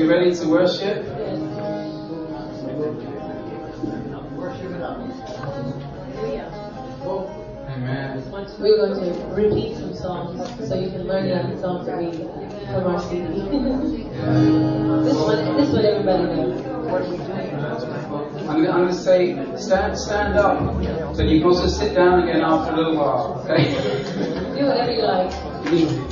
we ready to worship? Amen. We're going to repeat some songs so you can learn that song to read from our CD. this one, this one everybody knows. I'm, I'm going to say, stand, stand up. So you can also sit down again after a little while, okay? Do whatever you like.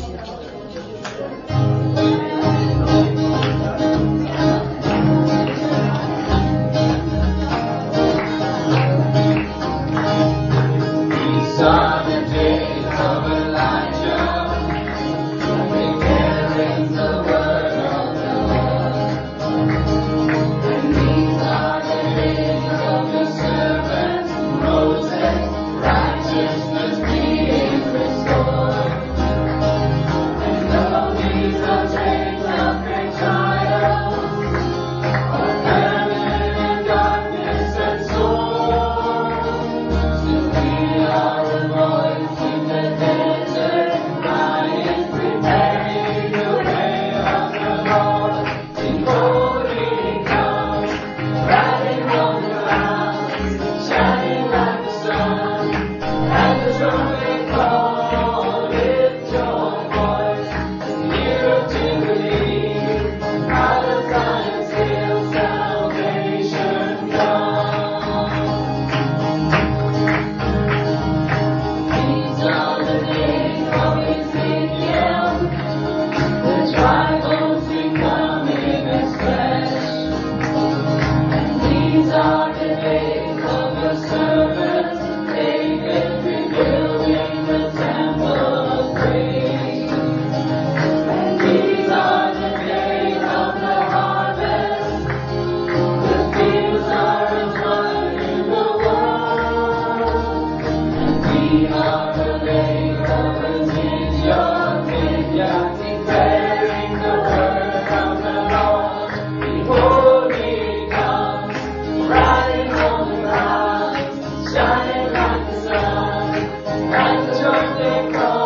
Just a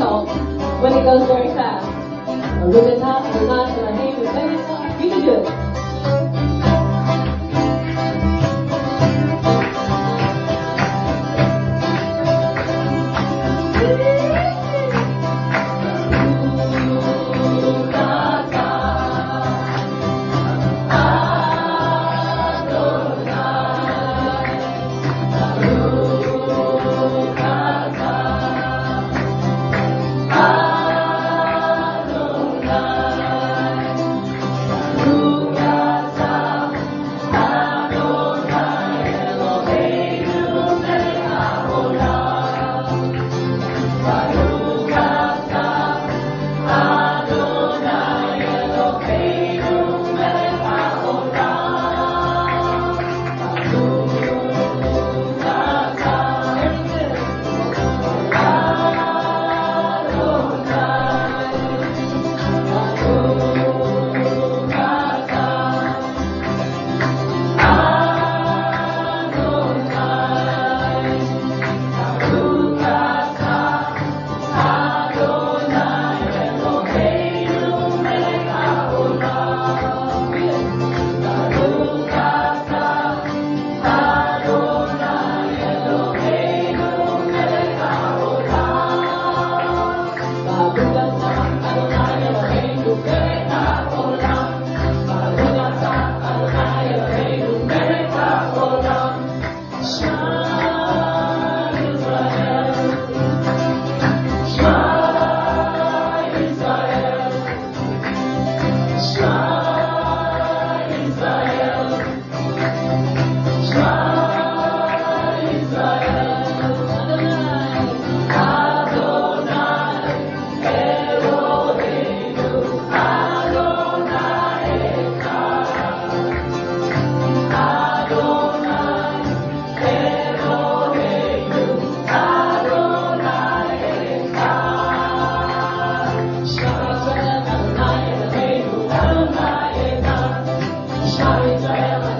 salt when it goes very fast. A ribbon top, a knot, and a hand, and a you can do it. céu